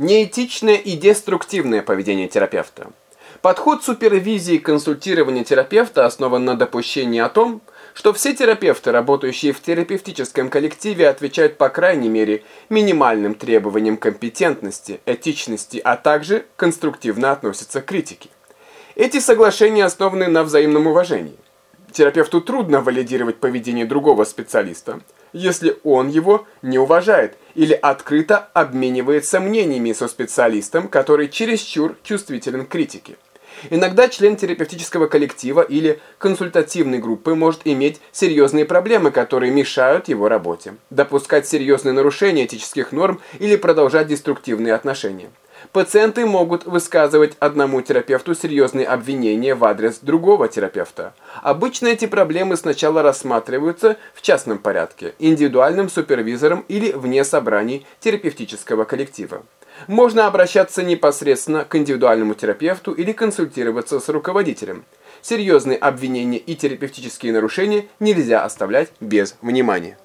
Неэтичное и деструктивное поведение терапевта. Подход супервизии и консультирования терапевта основан на допущении о том, что все терапевты, работающие в терапевтическом коллективе, отвечают по крайней мере минимальным требованиям компетентности, этичности, а также конструктивно относятся к критике. Эти соглашения основаны на взаимном уважении. Терапевту трудно валидировать поведение другого специалиста, если он его не уважает или открыто обменивается мнениями со специалистом, который чересчур чувствителен к критике. Иногда член терапевтического коллектива или консультативной группы может иметь серьезные проблемы, которые мешают его работе, допускать серьезные нарушения этических норм или продолжать деструктивные отношения. Пациенты могут высказывать одному терапевту серьезные обвинения в адрес другого терапевта. Обычно эти проблемы сначала рассматриваются в частном порядке, индивидуальным супервизором или вне собраний терапевтического коллектива. Можно обращаться непосредственно к индивидуальному терапевту или консультироваться с руководителем. Серьезные обвинения и терапевтические нарушения нельзя оставлять без внимания.